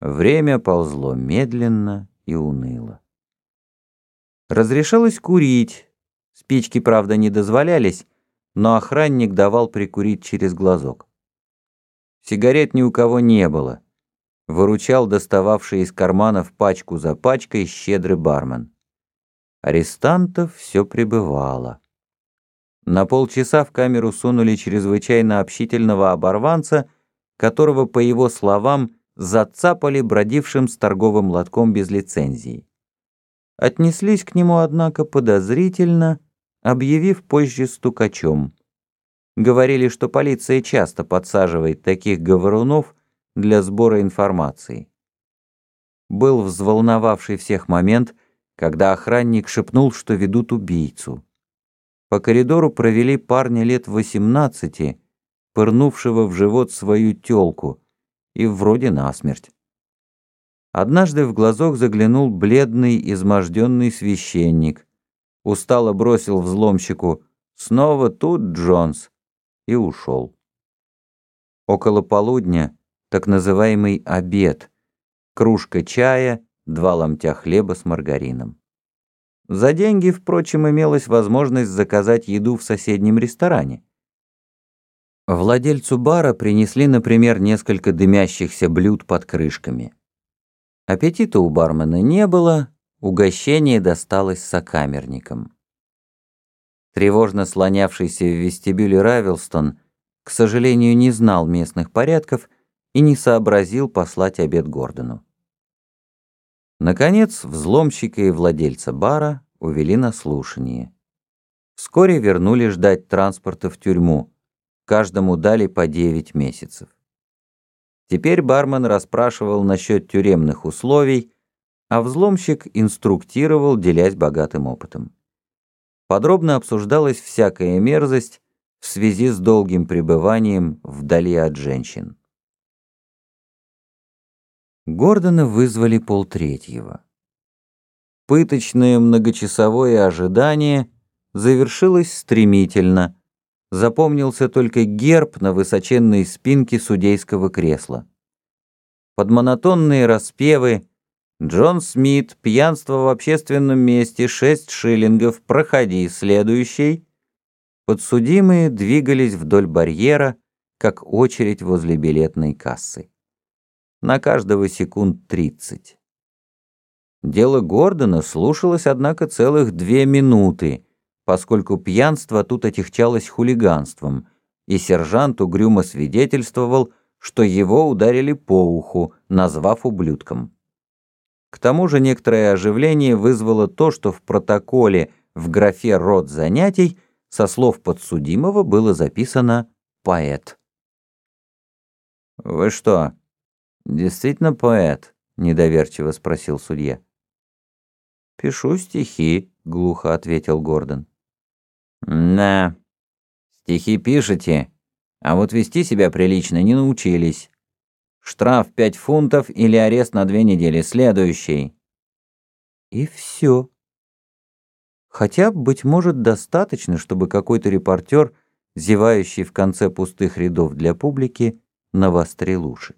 Время ползло медленно и уныло. Разрешалось курить. Спички, правда, не дозволялись, но охранник давал прикурить через глазок. Сигарет ни у кого не было. Выручал достававший из карманов пачку за пачкой щедрый бармен. Арестантов все прибывало. На полчаса в камеру сунули чрезвычайно общительного оборванца, которого, по его словам, зацапали бродившим с торговым лотком без лицензии. Отнеслись к нему, однако, подозрительно, объявив позже стукачом. Говорили, что полиция часто подсаживает таких говорунов для сбора информации. Был взволновавший всех момент, когда охранник шепнул, что ведут убийцу. По коридору провели парня лет 18, пырнувшего в живот свою тёлку, и вроде насмерть. Однажды в глазок заглянул бледный, изможденный священник, устало бросил взломщику «Снова тут, Джонс!» и ушел. Около полудня так называемый обед, кружка чая, два ломтя хлеба с маргарином. За деньги, впрочем, имелась возможность заказать еду в соседнем ресторане. Владельцу бара принесли, например, несколько дымящихся блюд под крышками. Аппетита у бармена не было, угощение досталось сокамерникам. Тревожно слонявшийся в вестибюле Равилстон, к сожалению, не знал местных порядков и не сообразил послать обед Гордону. Наконец, взломщика и владельца бара увели на слушание. Вскоре вернули ждать транспорта в тюрьму. Каждому дали по 9 месяцев. Теперь бармен расспрашивал насчет тюремных условий, а взломщик инструктировал, делясь богатым опытом. Подробно обсуждалась всякая мерзость в связи с долгим пребыванием вдали от женщин. Гордона вызвали полтретьего. Пыточное многочасовое ожидание завершилось стремительно. Запомнился только герб на высоченной спинке судейского кресла. Под монотонные распевы «Джон Смит, пьянство в общественном месте, шесть шиллингов, проходи, следующий», подсудимые двигались вдоль барьера, как очередь возле билетной кассы на каждого секунд 30. Дело Гордона слушалось, однако, целых две минуты, поскольку пьянство тут отягчалось хулиганством, и сержант угрюмо свидетельствовал, что его ударили по уху, назвав ублюдком. К тому же некоторое оживление вызвало то, что в протоколе в графе «род занятий» со слов подсудимого было записано «поэт». «Вы что, «Действительно поэт?» — недоверчиво спросил судья. «Пишу стихи», — глухо ответил Гордон. «Да, стихи пишете, а вот вести себя прилично не научились. Штраф пять фунтов или арест на две недели. Следующий». И все. Хотя, быть может, достаточно, чтобы какой-то репортер, зевающий в конце пустых рядов для публики, навострил уши.